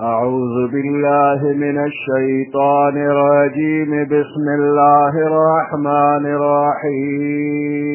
أعوذ بالله من الشيطان الرجيم بسم الله الرحمن الرحيم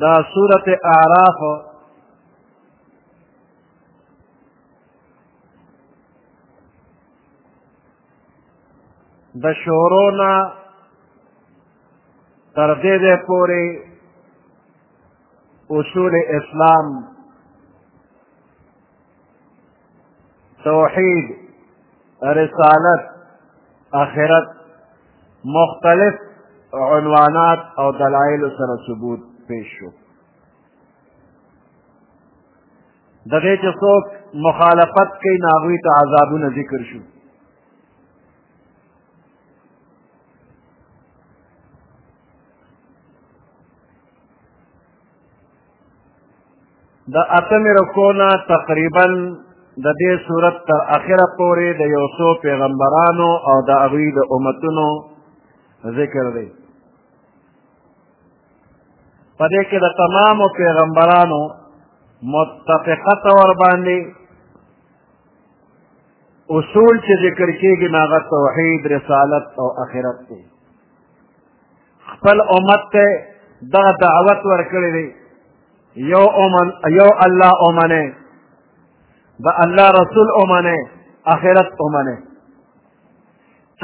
دا سورت اعراف د شورونا تر دې دې پورې اصول اسلام توحید رسالت آخرت مختلف عنوانات او دلایل سره ثبوت پیش شو د دې چې څوک مخالفت کوي نو هغوی ته عذابونه ذکر شو د اتمې رکو نه تقریبا د دې صورت تر اخره پورې د یو څو پیغمبرانو او د هغوی د امتونو ذکر دی په دې کې د تمامو پیغمبرانو متفقت ور باندې اصول چې ذکر کېږي ناغه توحید رسالت او اخرت دی خپل امت ته دغه دعوت ورکړی دی یو اومن یو الله اومنه د الله رسول اومنه اخرت اومنه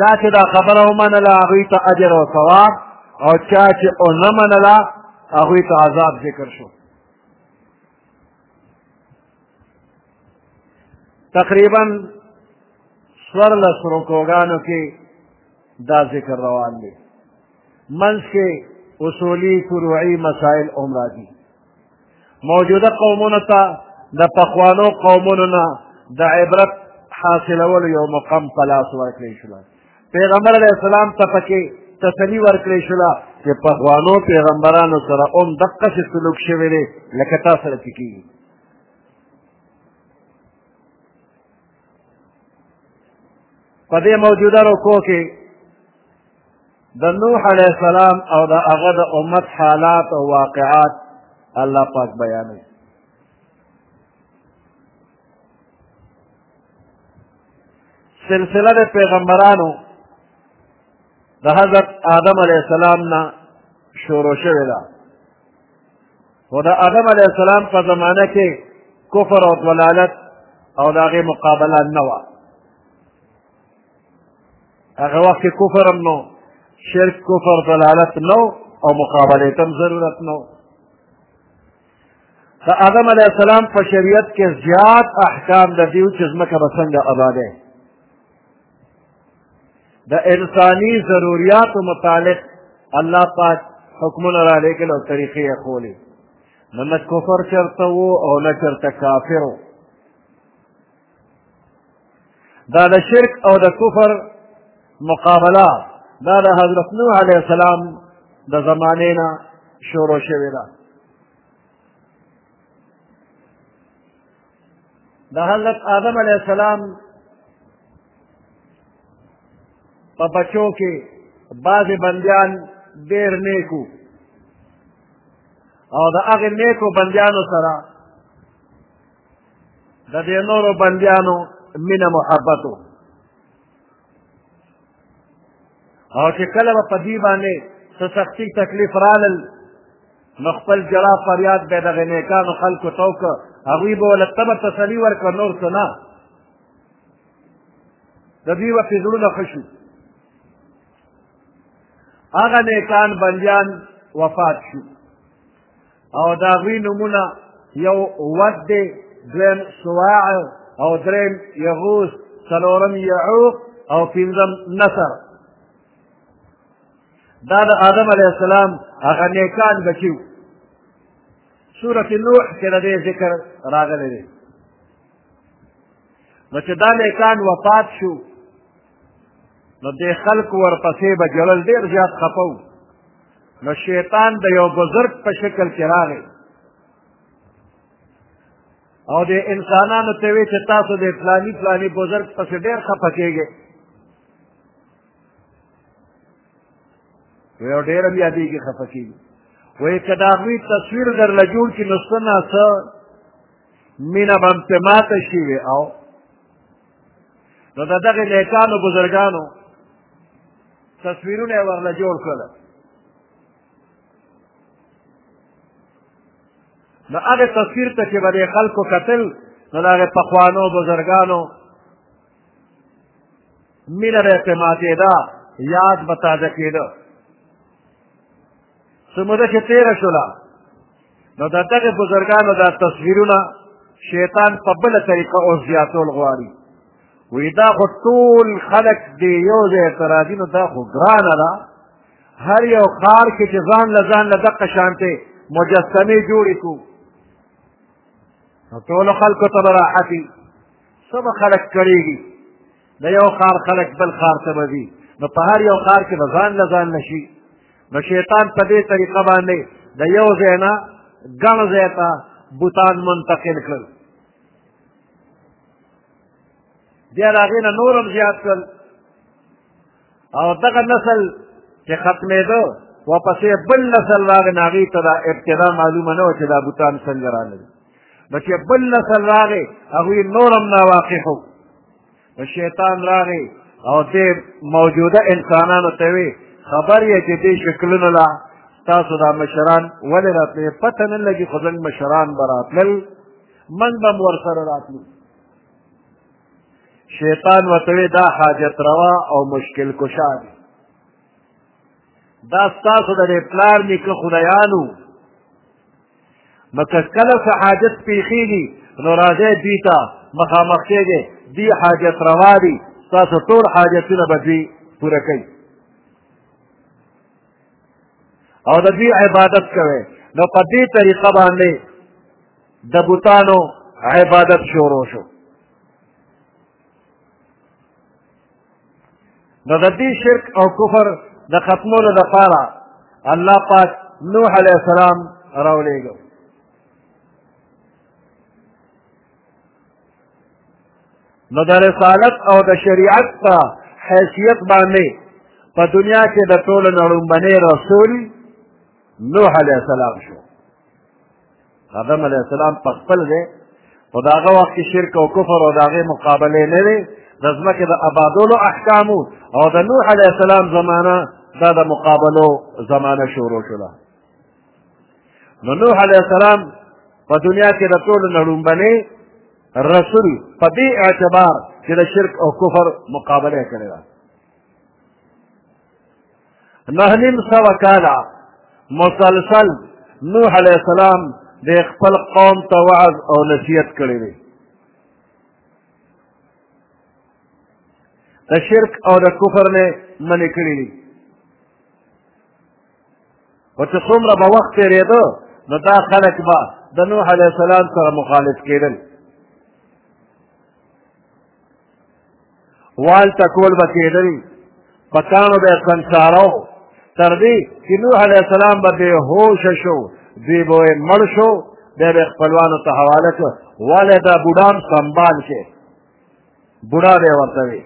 چا چې دا خبره ومنله هغوی ته اجر او ثواب او چا چې ونه منله هغوی ته عذاب ذکر شو تقریبا څوارلس رکوګانو کې دا ذکر روان دی منځ کې اصولي فروعي مسائل هم راځي موجوده قومونو ته د پخوانو قومونو نه د عبرت حاصلولو یو مقام په لاس ورکړی شول پیغمبر علیه السلام ته پکې تسلي ورکړې شوله چې پخوانو پیغمبرانو سره هم دقسې سلوک شوی دی لکه تا سره چې کېږي په دې موجوده رکو کې د نوح علیه السلام او د هغه د امت حالات او واقعات الله پاک بیانوي سلسله د پیغمبرانو د حضرت آدم علیه السلام نه شروع شوې ده خو د آدم علیه السلام په زمانه کې کفر او ضلالت او د هغې مقابله نه وه هغه وخت کې کفر هم نو شرک کفر ضلالت نو او مقابلې ته هم ضرورت نو د آدم علیه السلام په شریعت کې زیات احکام د دیو چې ځمکه به څنګه آباده د انساني ضروریاتو متعلق الله پاک حکمونه را لېږل او طریقې یې ښولې نو نه کفر چېرته و او نه چېرته کافر و دا د شرک او د کفر مقابله دا د حضرت نوح علیه السلام د زمانې نه شروع شوې ده د حضرت آدم علیه السلام په بچو کې بعضې بندیان ډېر نیکو او د هغې نیکو بندیانو سره د دې نورو بندیانو مینه محبت او چې کله به په دې باندې څه سختي تکلیف رالل نو خپل جلا فریاد به دغه نیکانو خلکو ته وکړه هغوی به ورله تبه تسلي ورکړه نور څه نه د دوی به پرې زړونه ښه شو هغه نیکان بندیان وفات شو او د هغوی نومونه یو ود دی دویم سواع او دریم یغوس څلورم یعوق او پنځم نصر دا د آدم علیه السلام هغه نیکان بچي وو سورة نوح کې د دې ذکر راغلی دی نو چې دا نیکان وفات شو نو دې خلکو ورپسې به جړل ډېر زیات خفه نو شیطان د یو بزرګ په شکل کې راغی او د انسانانو ته وی چې تاسو د فلانی فلانی بزرګ پسې ډېر خفه کېږئ وی او ډېر هم یادېږي خفه کېږي وی که د هغوی تصویر درله جوړ کړي نو څه ناڅه مینه به هم پرې ماته شي وي او نو د دغې نیکانو بزرګانو تصویرونه یې ورله جوړ کړل نو هغه تصویر ته چې به د خلکو کتل نو د هغې پخوانو بزرګانو مینه به یې پرې ماتېده یاد به تازه کېده څه موده چې تېره شوله نو د دغې بزرګانو دا تصویرونه شیطان په بله طریقه اوس زیاتول غواړي وی دا خو ټول خلک دی یو ځای ته راځي نو دا خو ګرانه ده هر یو ښار کې چې ځان له ځان له دقه شانتې مجسمې جوړې کړو نو ټولو خلکو ته به راحت وي څه به خلک کړېږي د یو ښار خلک بل ښار ته به ځي نو په هر یو ښار کې به ځان له ځان نه شي نو شیطان په دې طریقه باندې د یو ځای نه ګڼ ځای ته بوتان منتقل کړل بیا د هغې نه نور هم زیات کړل او دغه نسل چې ختمېده واپسې بل نسل راغی نو هغوی ته دا ابتدا معلومه نه وه چې دا بوتان څنګه رانغي نو چې بل نسل راغی هغوی نور هم ناواقف وو نو شیطان راغی او دې موجوده انسانانو ته وی خبر یې چې دې شکلونو لا تاسو دا مشران ولې راتلې پته نه لګي خو زموږ مشران به راتلل من به هم ورسره راتلو شیطان وتوی دا حاجت روا او مشکل کشا دی دا ستاسو د پلار نیکه خدایانو نو که کله څه حاجت پیښیږي نو راځئ دوی ته مخامخ کېږئ دوی حاجت روا دي ستاسو ټول حاجتونه به دوی پوره کوي او د دوی عبادت کوي نو په دې طریقه باندې د بوتانو عبادت شروع شو نو د دې شرک او کفر د ختمولو لپاره الله پاک نوح علیه السلام راولېږو نو د رسالت او د شریعت په حیثیت باندې په دنیا کې د ټولو نه لومبنی رسول نوح علیه السلام شو آدم علیه السلام په خپل ځای خو د هغه وخت کې شرک او کفر او د هغې مقابلې نه وې د ځمکې د آبادولو احکامو او د نوح علیه السلام زمانه دا د مقابلو زمانه شروع شوه نو نوح علیه السلام په دنیا کې د ټولو نه لومبنی رسول په دې اعتبار چې د شرک او کفر مقابله یې کړې ده نهه نیم سوه کاله مسلسل نوح علیه السلام د خپل قوم ته وعظ او نصیحت کړی دی د شرک او د کفر نه منې کړی دی خو چې څومره به وخت تېرېده نو دا خلک به د نوح علیه السلام سره مخالف کېدل وال تکول به کېدل په کاڼو به یې سنګساره و تر دې چې نوح علیه السلام به بې هوشه شو دوی به یې مړ شو بیا به یې خپلوانو ته حواله کړه ولې دا بوډا هم سنبال شي بوډا به یې ورته وي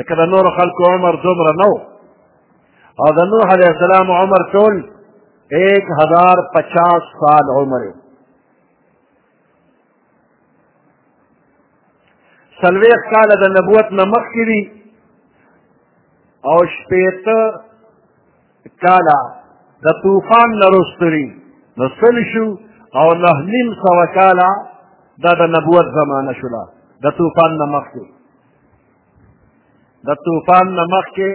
لکه د نورو خلکو عمر دومره نه او د نوح علیه السلام عمر ټول ایک هزار پچاس سال عمر یې څلوېښت کاله د نبوت نه مخکې دي او شپېته کاله د طوفان نه رستوري نو سل شو او نه نیم سوه کاله دا د نبوت زمانه شوله د طوفان نه مخکې د طوفان نه مخکې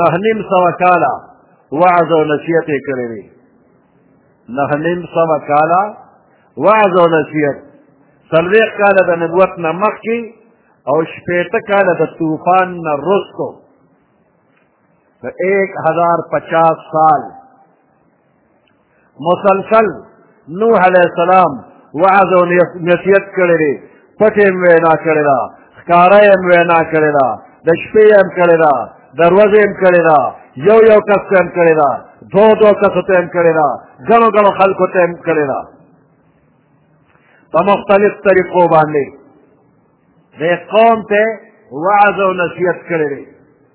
نه نیم سوه کاله وعظ او نصیحت یې کړی دی نه نیم سوه کاله وعظ او نصیحت څلوېښت کاله د نبوت نه مخکې او شپېته کاله د طوفان نه رستو تو ایک ہزار پچاس سال مسلسل نوح علیہ السلام وعظ و نصیحت کړی دی پټې هم وینا کړې ده ښکاره یې هم وینا کړې ده د شپې یې هم کړې ده د ورځې هم کړې ده یو یو کس ته هم کړې ده دو دو کسو ته هم کړې ده ګڼو ګڼو خلکو ته هم کړې ده په مختلف طریقو باندې د قوم ته وعظ او نصیحت کړی دی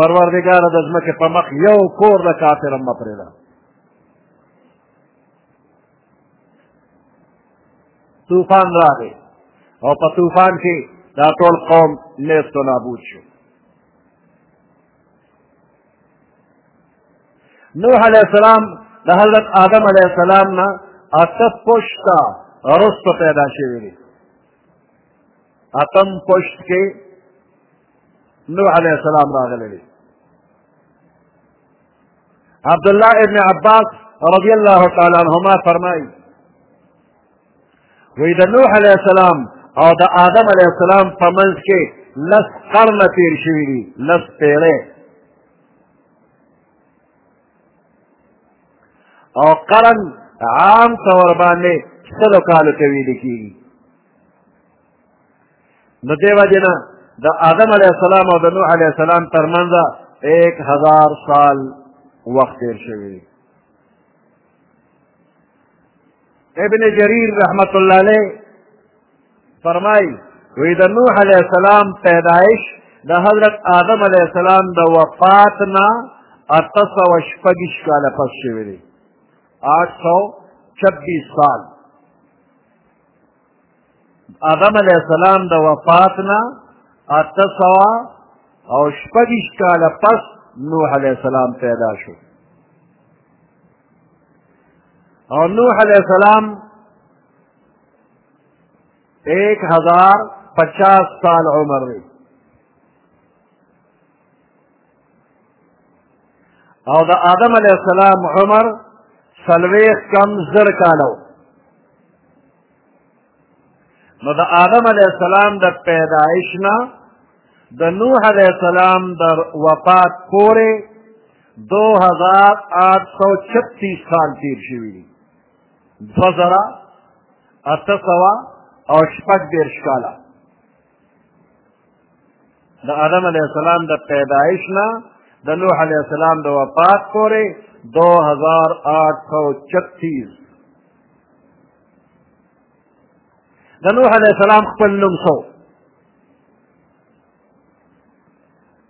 پروردګاره د ځمکې په مخ یو کور د کافر هم مه پرېږده طوفان راغی او په طوفان کې دا ټول قوم نیست و نابود شو نوح علیه السلام د حضرت آدم علیه السلام نه اته پشته وروسته پیدا شوي دي اتم پشت کې نوح علیه السلام راغلی دی عبدالله ابن عباس رضی الله تعالی عنهما فرمایي وی د نوح علیه السلام او د آدم علیه السلام په منځ کې لس قرنه تېر شوي دي لس پېړۍ او قرن عام طور باندې سلو کالو ته ویل کېږي نو دې وجه نه د آدم علیه السلام او د نوح علیه السلام ترمنځ ایک هزار سال وخت تیر شوی ابن جریر رحمت الله علیه فرمای وی د نوح علیه السلام پیدایش د حضرت آدم علیه السلام د وفات نه اته سوه شپږویشت کاله پس شوی دی آټ سو چبیس سال آدم علیه السلام د وفات نه اته سوه او شپږویشت کاله پس نوح علیه السلام پیدا شو او نوح علیه السلام ایک ہزار پچاس سال عمر رہی او د آدم علیه السلام عمر څلوېښت کم زر کاله و نو د آدم علیه السلام د پیدایش نه د نوح علیه السلام د وفات پورې دو هزار آټ سو چتیس سال تیر شوي دي دوه زره اته سوه او شپږ دېرش کاله د آدم علیه السلام د پیدایش نه د نوح علیه السلام د وفات پورې دو هزار آټ سو چتیس د نوح علیه السلام خپل نوم سو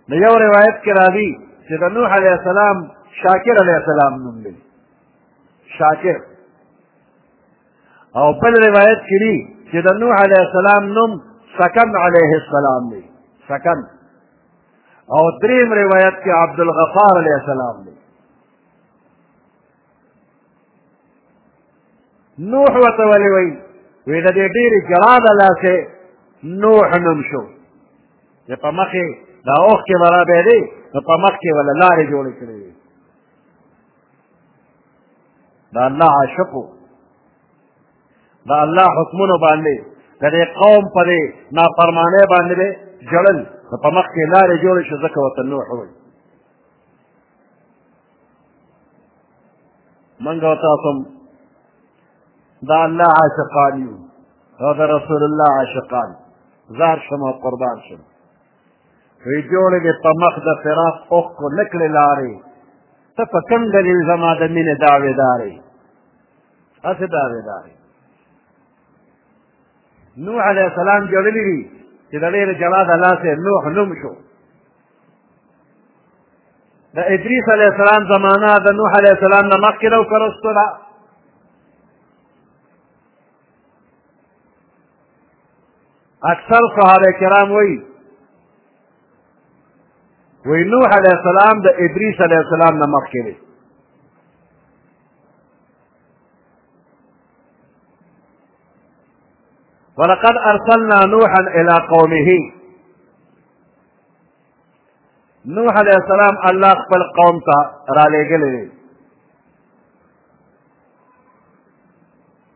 د یو روایت کې راځي چې د نوح علیه السلام شاکر علیه السلام نوم دی شاکر او بل روایت کې دي چې د نوح علیه السلام نوم سکن علیه السلام دی سکن او دریم روایت کې عبدالغفار علیه السلام دی نوح ورته ولې وایي وی د دې ډېرې جلا د لاسې نوح نوم شو د په مخې دا اوښکې به رابهېدې نو په مخکې وله لارې جوړې کړې وې د الله عاشقو د الله حکمونو باندې د دې قوم په دې نافرمانۍ باندې به ژړل نو په مخ کې لارې جوړې شو ځکه ورته نوح وویل موږ او تاسو د الله عاشقان یو او د رسول الله عاشقان زار شم او قربان شم وی جوړې دې په مخ د فراق اوښکو نه کړې لارې ته په کوم دلیل زما د مینې دعوېدارې هسې دعوېدارې نوح علیه السلام جوړلي دي چې د ډېرې جلا د لاسه نوح نوم شو د ادریس علیه السلام زمانه د نوح علیه السلام نه مخکې ده او که رستو ده اکثر صحابه کرام وایي وی نوح علیه السلام د ادریس علیه السلام نه مخکې دی ولقد ارسلنا نوحا الى قومه نوح علیه السلام الله خپل قوم ته را لېږلی دی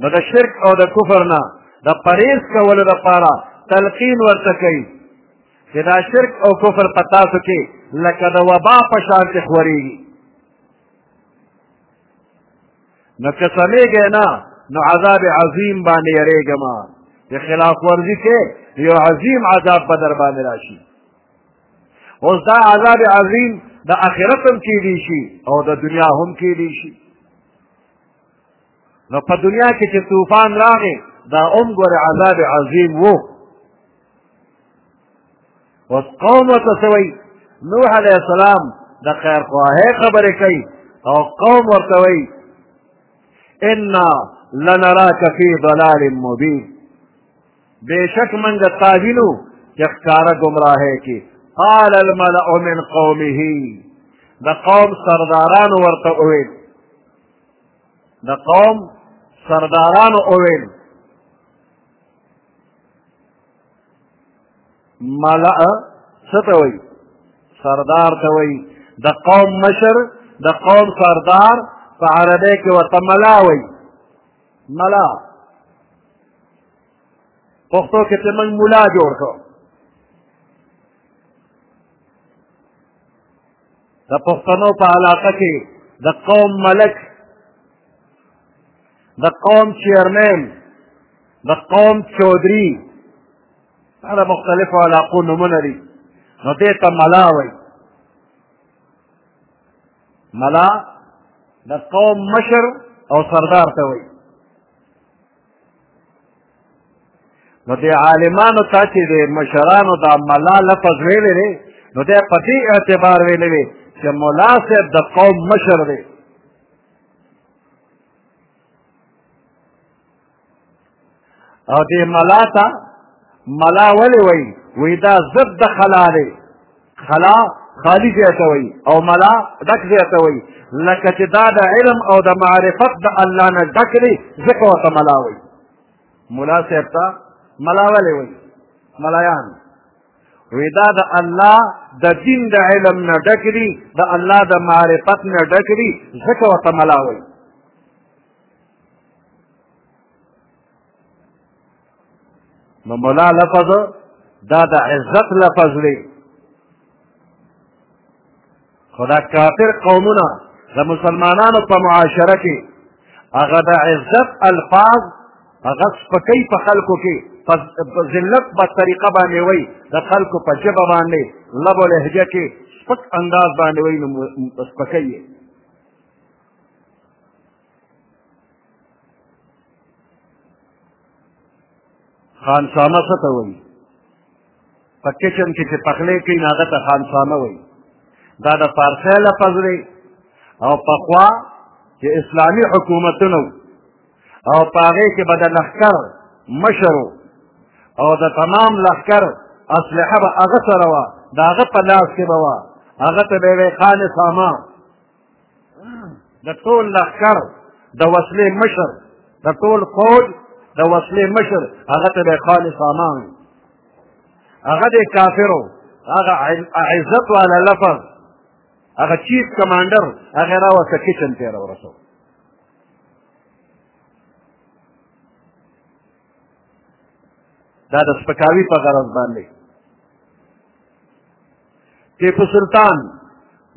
نو د شرک او د کفر نه د پرهیز کولو لپاره تلقین ورته کوي چې دا شرک او کفر په تاسو کې لکه د وبا په شان کې خورېږي نو که سمېږی نه نو عذاب عظیم باندې یریږم چې خلاف ورزي کې یو عظیم عذاب به در باندې راشي اوس دا عذاب عظیم د آخرت هم کېدی شي او د دنیا هم کېدی شي نو په دنیا کې چې طوفان راغی دا هم ګورې عذاب عظیم وو اوس قوم ورته څه وایي نوح علیه السلام د خیرخواهۍ خبرې کوي او قوم ورته وایي انا لنراک فی ضلال مبین بېشک منګه تاوینو چې ښکاره ګمراهۍ کې قال الملأ من قومه د قوم سردارانو ورته وویل د قوم سردارانو وویل ملأ څه ته وایي سردار ته وایي د قوم مشر د قوم سردار په عربی کې ورته ملا وایي ملا پښتو کې ته موږ مولا جوړ کړو د پښتنو په علاقه کې د قوم ملک د قوم چیئرمین د قوم چودري دا مختلفو علاقو نومونه دي نو دې ته ملا وایي ملا د قوم مشر او سردار ته وایي نو د عالمانو ته چې د مشرانو دا ملا لفظ ویلی دی نو دی په دې اعتبار ویلی دی چې ملا صاحب د قوم مشر دی او دې ملا ته ملا ولې وایي وایي دا ضد د خلا دی خلا خالی ځای ته وایي او ملا ډک ځای ته وایي لکه چې دا د علم او د معرفت د الله نه ډک دی ځکه ورته ملا وایي ملا صاحب ته ملا ولې وایي ملایان وی دا د الله د دین د علم نه ډک دي د الله د معرفت نه ډک دي ځکه ورته ملا وایي نو مولا لفظ دا د عزت لفظ دی خو دا کافر قومونه د مسلمانانو په معاشره کې هغه د عزت الفاظ هغه سپکۍ په خلکو کې په ذلت په طریقه باندې وایي د خلکو په ژبه باندې لب و لهجه کې سپک انداز باندې وایي نو سپکۍ خان سامه څه ته وایي په کچن کې چې پخلی کوي نو هغه ته خان سامه وایي دا د فارسۍ لفظ دی او پخوا چې اسلامي حکومتونه او په هغې کې به د لښکر مشر او د تمام لښکر اسلحه به هغه سره وه د هغه په لاس کې به وه هغه ته به یې خان سامه د ټول لښکر د وسلې مشر د ټول فوج د وسلې مشر هغه ته به خالص امان هغه د کافرو هغه عزت والا لفظ هغه چیف کمانډر هغه راوسته کچن ته راورسو دا د سپکاوي په غرض باندې ټیپو سلطان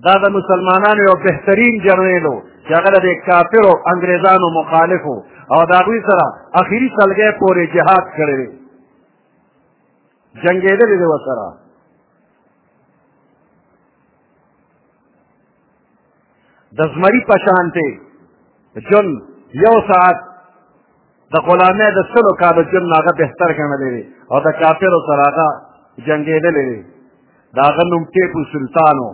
دا د مسلمانانو یو بهترین جرنیل و چې هغه د کافرو انګریزانو مخالف و او د هغوی سره اخري سلګۍ پورې جهاد کړی دی جنګېدلی دی ورسره د زمری په شان دی جون یو ساعت د غلامۍ د سلو کالو جون هغه بهتر ګڼلی دی او د کافرو سره هغه جنګېدلی دی د هغه نوم ټیپو سلطان و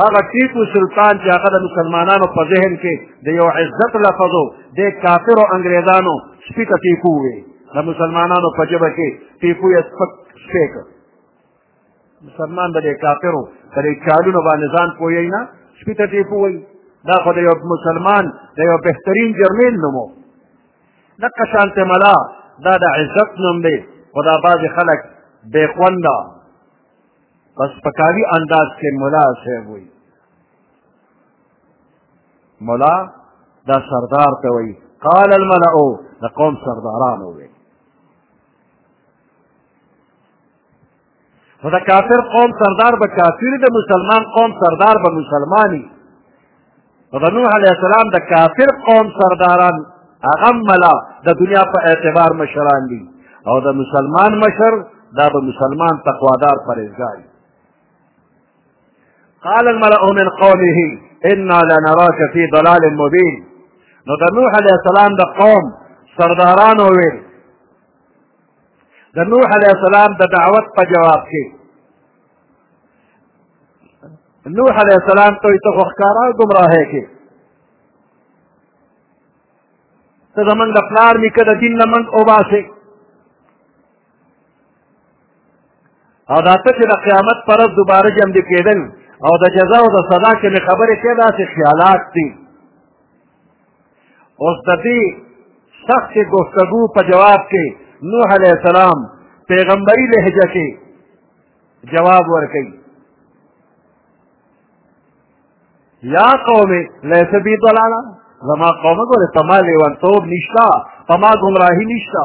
هغه ټیپو سلطان چې هغه د مسلمانانو په ذهن کې د یو عزت لفظ و د کافرو انګریزانو سپي ته ټیپو وویل د مسلمانانو په ژبه کې ټیپو یې سپک سپی کړ مسلمان به د کافرو په دې چالونو باندې ځان پوهوي نه سپي ته ټیپو وایي دا خو د یو مسلمان د یو بهترین جرمین نوم و دقه شانتې ملا دا د عزت نوم دی خو دا بعضې خلک بې خونده په سپکاوي انداز کې ملا صاحب وایي ملا دا سردار ته وایي قال الملأ د قوم سردارانو وایي نو د کافر قوم سردار به کافر د مسلمان قوم سردار به مسلمانی نو د نوح علیه السلام د کافر قوم سرداران هغه ملا د دنیا په اعتبار مشران دي او د مسلمان مشر دا به مسلمان تقوادار پرهیزګار قال الملأ من قومه انا لنراك في ضلال مبين نو د نوح علیه السلام د قوم سردارانو ویل د نوح علیه السلام د دعوت په جواب کې نوح علیه السلام ته ته خو ښکاره ګمراهی کې ته زمونږ د پلار نیکه د دین نه مونږ وباسې او دا ته چې د قیامت پر ورځ دوباره ژوندي کېدل او د جزا او د سزا چې مې خبرې کې داسې خیالات دي اوس د دې سختې ګفتګو په جواب کې نوح علیه السلام پیغمبري لهجه کې جواب ورکوي یا قوم لیس بی ضلالا زما قوم ګوره په ما لیونتوب نشته په ما ګمراهي نشته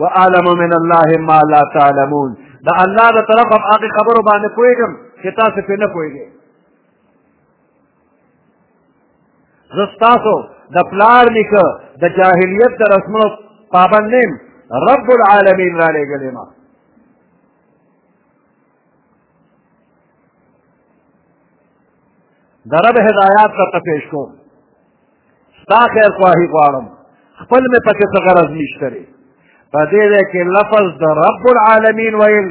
وعلم من الله ما لا تعلمون دا الله د طرف هم هغه خبرو باندې پوهېږم چې تاسو پرې نه پوهېږئ زه ستاسو د پلار نیکه د جاهلیت د رسمونو پابند نه رب العالمین را لېږلی ما د رب هدایات درته پېښ کوم ستا خیر خواهي غواړم خپل مې پکې څه غرض نشته دی په دې ځای کې لفظ د رب العالمین ویل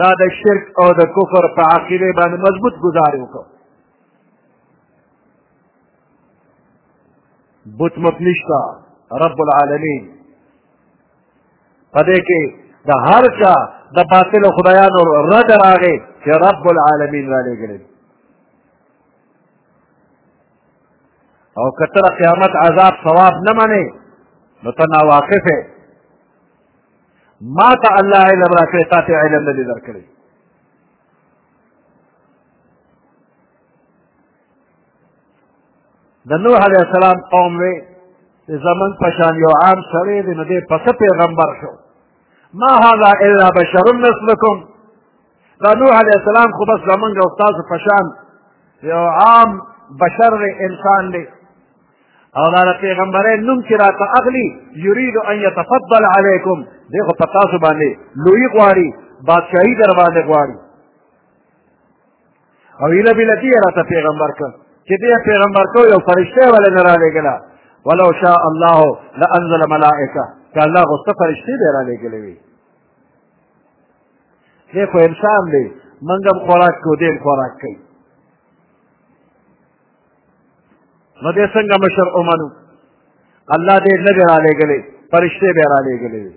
دا د شرک او د کفر په عقیده باندې مضبوط ګزارې وکړو بت مت نشته رب العالمین په دې کې د هر چا د باطل خدایانو رد راغی چې رب العالمین را لېږلی او که ته قیامت عذاب ثواب نه منې نو ته ناواقف یې ما ته الله علم راکړی تا ته علم نه دی درکړی د نوح علیه السلام قوم وی زمن پشان یو عام سړی دی نو دی پس پیغمبر شو ما هذا الا بشر مثلکم دا نوح علیه السلام خو بس زمونږ او ستاسو په شان یو عام بشر دی انسان دی او دا د پیغمبرۍ نوم چې راته اخلي یرید ان یتفضل علیکم دی خو په تاسو باندې لوی غواړي بادشاهي در باندې غواړي او هیله بله دې راته پیغمبر کړ چې دې پیغمبر کو یو فرشته ولې نه رالیږله ولو شاء الله لانزل ملائکه که الله غوسته فرشتې به یې رالیږلې وي دی خو انسان دی موږ هم خوراک کوو دی هم خوراک کوي نو دی څنګه مشر ومنو الله دې نه دی رالیږلی فرشتې به یې رالیږلې وي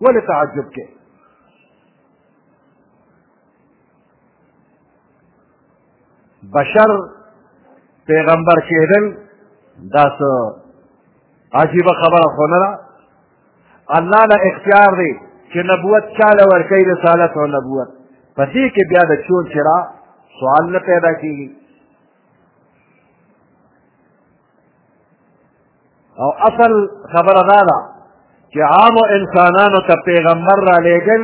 ولې تعجب کې بشر پیغمبر کېدل دا څه عجیبه خبره خو نه ده الله له اختیار دی چې نبوت چا له ورکوي رسالت او نبوت په دې کې بیا د چون چرا سوال نه پیدا کېږي او اصل خبره دا ده چې عامو انسانانو ته پیغمبر را لېږل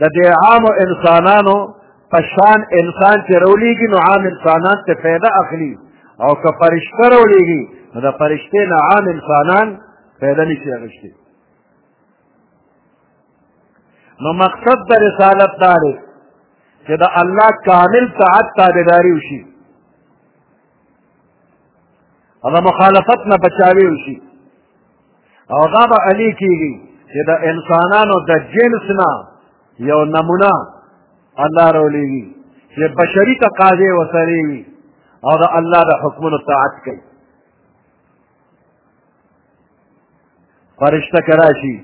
د دې عامو انسانانو په شان انسان چې راولېږي نو عام انسانان ته فایده اخلي او که فرشته راولېږي نو د فرشتې نه عام انسانان فایده نشي اخیستی نو مقصد د رسالت دا دی چې د الله کامل طاعت تابعداري وشي او د مخالفت نه بچاوی وشي او دا به علي کېږي چې د انسانانو د جنس نه یو نمونه الله راولېږي چې بشري تقاضې ورسره وي او د الله د حکمونو طاعت کوي فرشته که راشي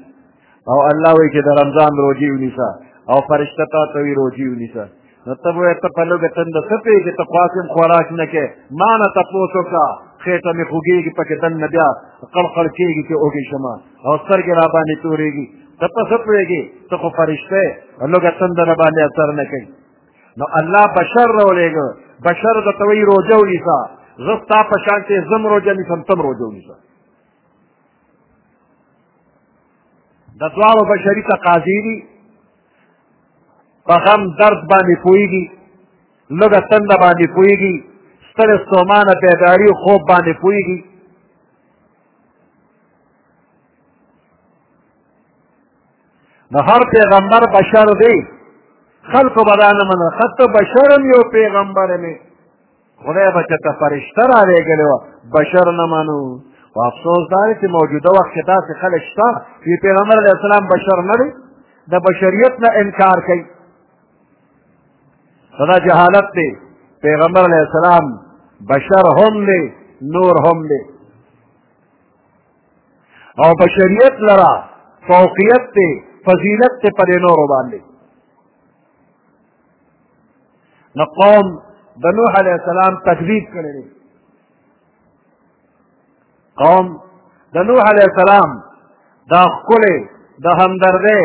او الله وایي چې د رمضان روژې ونیسه او فرشته تا ته وي روژې ونیسه نو ته به ته په لږه تنده څه پوهېږې ته خواصم خوراک نه کوې ما نه تپوس وکړه خېټه مې خوږېږي پکې دننه بیا قړقړ کېږي چې وږې شم او سترګې را باندې تورېږي ته په څه پوهېږې ته خو فرشته یې لږه تنده را باندې اثر نه کوي نو الله بشر راولېږه بشر د ته وایي روژه ونیسه زه ستا په شان چې زم روژه نیسم تم روژه ونیسه د دواړو بشري تقاضې دي په غم درد باندې پوهېږي لږه تنده باندې پوهېږي ستر ستومانه بیداري خوب باندې پوهېږي نو هر پیغمبر بشر دی خلکو به دا نه منل حتی بشر هم یو پیغمبر دی خدای به چېرته فرشته رالیږلې وه بشر نه منو خو افسوس دا دی چې موجوده وخت کې داسې خلک شته چې پیغمبر علیه السلام بشر نه دی د بشریت نه انکار کوي دا جهالت دی پیغمبر علیه السلام بشر هم دی نور هم دی او بشریت لرا فوقیت دی فضیلت دی پر نورو باندې نو قوم د نوح علیه السلام تکذیب کړی دی قوم د نوح علیه السلام دا ښکلې د همدردۍ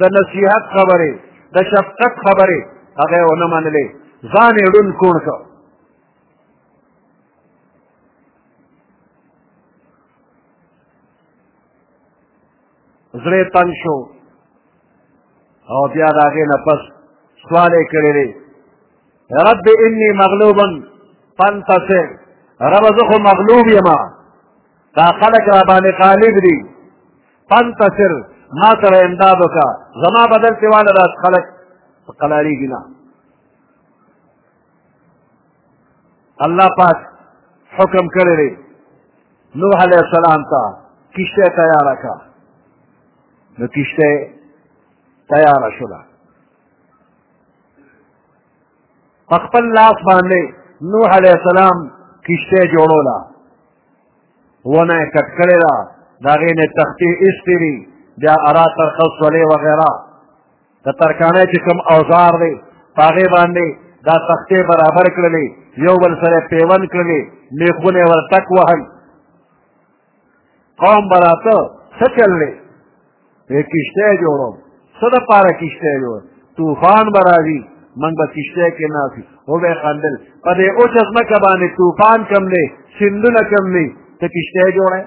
د نصیحت خبرې د شفقت خبرې هغه یې ونه منلې ځان یې ړوند کوڼ کړ زړه تنګ شو او بیا د هغې نه پس سوال یې کړی دی رب انی مغلوبا فانتصر ربه زه خو مغلوب یم دا خلک را باندې غالب دي فانتصر ما سره امداد وکړه زما بدل سیواله داس خلک قلاریږي نه الله پاک حکم کړی دی نوح علیه السلام ته کشته تیاره کړه نو کشته تیاره شوله په خپل لاس باندې نوح علیه السلام کشته جوړوله ونه یې کټ کړې ده د هغې نه تختې ایستې دي بیا ارا ترخه سولې وغیره د ترکانه چې کوم اوزار دی په هغې باندې دا تختې برابر کړلې یو بل سره پیوند کړلې میخونه یې ور ټک وهل قوم به راته څه چل دی یې کښتی جوړوم څه دپاره کښتی جوړ طوفان به راځي موږ به کښتی کې ناستي وبه خندل په دې اوچه ځمکه باندې طوفان کم دی سیندونه کم دی ته کښتی جوړی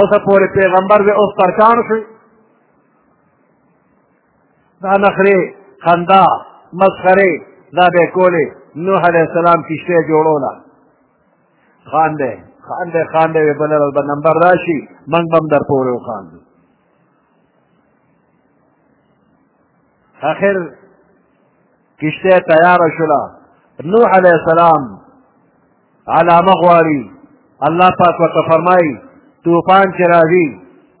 اوسه پورې پیغمبر به اوس ترکان شوی دا نخرې خندا مسخرې دا به کولې نوح علیه السلام کشته جوړوله خاندې خاندې خاندې وې بل ورځ به نمبر راشي موږ به هم در پورې وخاندو اخر کشته تیار شولا نوح علیه السلام علامه غواړي الله پاک ورته فرمایي طوفان چې راځي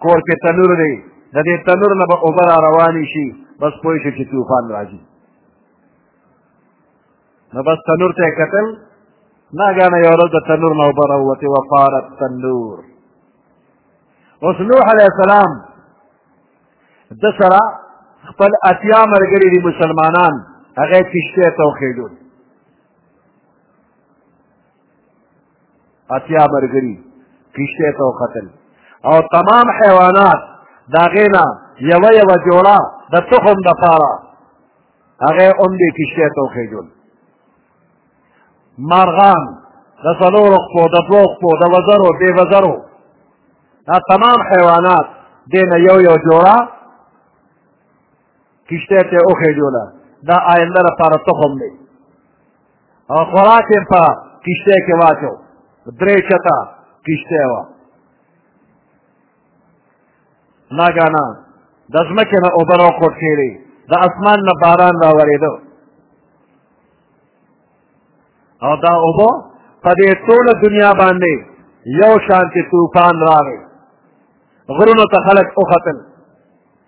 کور کې تنور دی د دې تنور نه به اوبه را روانې شي بس پوه شي چې طوفان راځي نو بس تنور ته یې کتل ناګانه یو ورځ د تنور نه اوبه راووتې وفارت تنور اوس نوح علیه السلام د سره خپل اتیا ملګري دي مسلمانان هغه کشته ته وخېدو اتیا ملګري کشته ته وختل او تمام حیوانات دا غینا یو یو جوړه د تخم د پاره هغه اوم دې کشته ته وخېدو مارغان د څلورو خپو د دوو خپو د وزرو بې وزرو دا تمام حیوانات دې نه یو یو جوړه کشته ته وخېدوله دا آینده لپاره تخم دی او خوراک یې په کشته کې واچو درې چته کشته وه ناګانا د ځمکې نه اوبه راخوټ کېدې د اسمان نه باران راورېده او دا اوبه په دې ټوله دنیا باندې یو شانتې طوفان راغی غرونو ته خلک وختل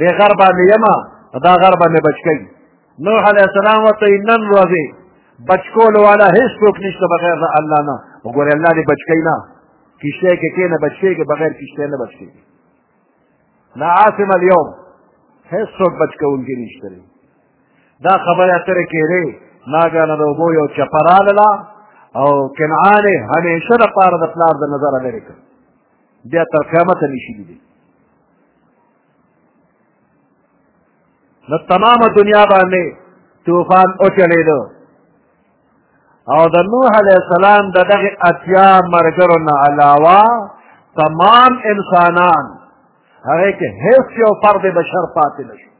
دې غر باندې یم دا غر به مې بچ کوي نوح علیه السلام ورته نن ورځې بچ کولو والا هېڅوک نشته بغیر د الله نه وګورې الله دې بچ کوي نه کشته کې کېنه بچ کېږي بغیر کشته نه بچ کېږي لا عاصم اليوم هېڅوک بچ کوونکی نشته دی دا خبرې اترې کېدې ناګانه د اوبو یو چپه راغله او کنعان یې همیشه دپاره د پلار د نظره لرې کړ بیا تر قیامته نشي لیدلی نو تمامه دنیا باندې طوفان وچلېدو او د نوح علیه السلام د دغه اتیا مرګرو نه علاوه تمام انسانان هغه کې هیڅ یو فرد بشر پاتې نه شو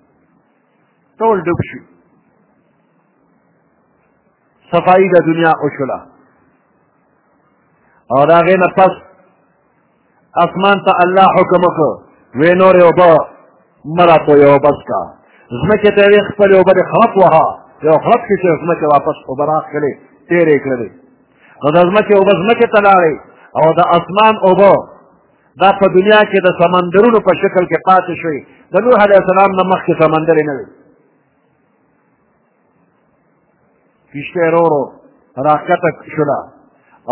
ټول ډوب شو صفائی د دنیا وشوله او د هغې نه پس اسمان ته الله حکم وکړو وې نورې اوبه مه راتویوه بس کا ځمکې ته یې خپلې اوبه دې خړپ وهه یو خړپ کې چې ځمکې واپس اوبه راخلې تېرې کړلې نو د ځمکې اوبه ځمکې ته لاړې او د اسمان اوبه دا په دنیا کې د سمندرونو په شکل کې پاتې شوې د نوح علیه السلام نه مخکې سمندرې نه وې کشته ورو ورو راکته شوله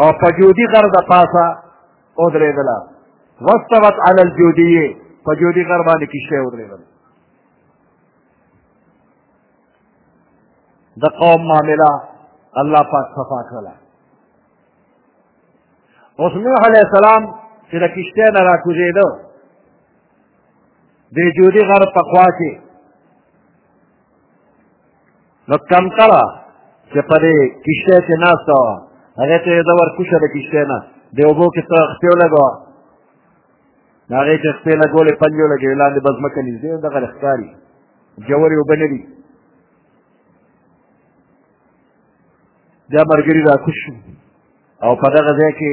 او په جودي غر د پاسه ودرېدله واستوت علی الجودیه په جودي غر باندې کشته ودرېدله د قوم معامله الله پاک صفا کړله اوس نوح علیه السلام چې د کشتۍ نه راکوزېده د جودي غر په خوا کې نو کمتره چې په دې کښتۍ کې ناسته وه هغې ته یې زه ورکوشه د کښتۍ نه د اوبو کې څه خپې ولګوه د هغې چې خپې لګولې پنجې ولګوې لاندې به ځمکه نږدې دغه ښکاري ژورې اوبه نه دي دا مرګري راکوش شو او په دغه ځای کې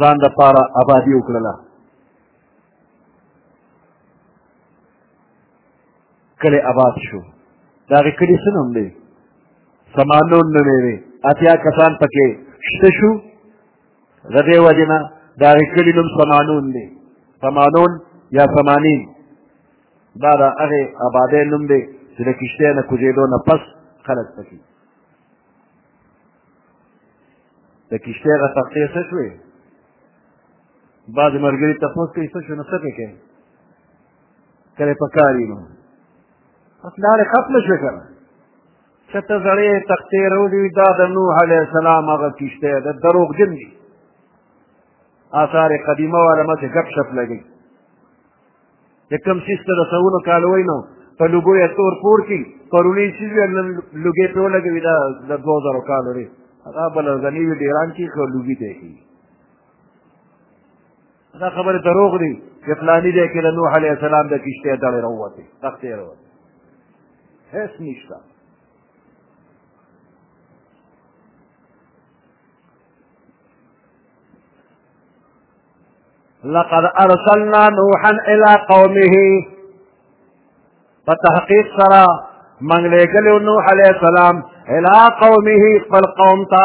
ځان دپاره ابادي وکړله کلی آباد شو د هغې کلي څه نوم دی سمانون نومې دی اتیا کسان پکې شته شو د دې وجې نه د هغې کلي نوم سمانون دی سمانون یا سمانین دا د هغې آبادۍ نوم دی چې د کشتۍ نه کوزېدو نه پس خلک پکې د کشتۍ هغه تختې څه شوې بعض ملګري تپوس کوي څه شو نو څه کوي کله په کار یې نو اصل دا ختم شو کنه چې ته زړې تختې راوړي دا د نوح علیه السلام هغه کشته ده دروغجن دي آثار قدیمه والا ماته ګپ شپ لګي د کوم څیز ته د سوونو کالو وای نو په لوګو یې تور پور کی پرونی څیز یې نن لوګې په لګوي دا د دوه زرو کالو لري هغه بل ځنی وی ډیران کی خو لوګي دی دا خبره دروغ دي چې فلاني دی کې د نوح علیه السلام د کشتۍ دړې راووتې تختې راووتې هېڅ نشته لقد ارسلنا نوحا الى قومه فتحقیق سرا منگلے گلو نوح علیہ السلام الى قومه فالقوم تا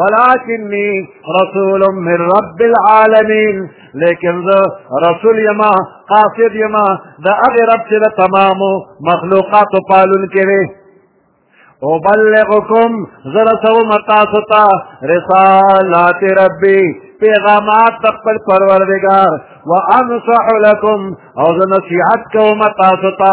ولكني رسول من رب العالمين لیکن زه رسول یما قاصد یما د هغه رب چې د تمامو مخلوقاتو پالونکی دی ابلغکم زه رسوم تاسو ته رسالات ربي پیغامات د خپل پروردګار وانصح لکم او زه نصیحت کوم تاسو ته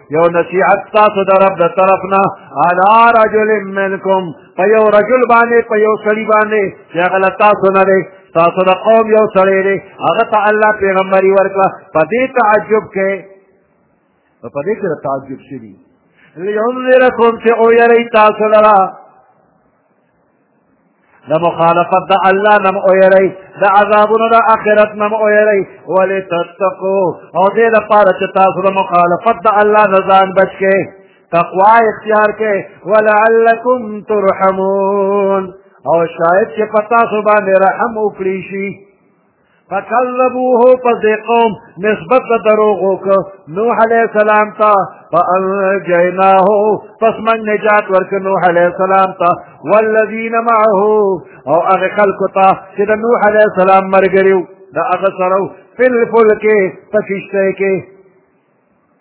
یو نصیحت تاسو د رب د طرف نه علی رجل منکم په یو رجل باندې په یو سړي باندې چې هغه له تاسو نه دی تاسو د قوم یو سړی دی هغه ته الله پیغمبري ورکړه په دې تعجب کې په دې کې تعجب شوي لينذركم چې او یری تاسو لرا د مخالفت د الله نم اویری د عذابونو د آخرت نم اویری ولتتقو او دې لپاره چې تاسو د مخالفت د الله نه ځان بچ کړئ تقوا اختیار کړئ ولعلکم ترحمون او شاید چې په تاسو باندې رحم وکړي شي فکذبوه پس دی قوم نسبت د دروغ وکړ نوح علیه السلام ته فانجیناه پس من نجات ورکړ نوح علیه السلام ته والذین معه او هغه خلکو ته چې د نوح علیه السلام ملګري وو د هغه سره فی الفلک په کښتۍ کې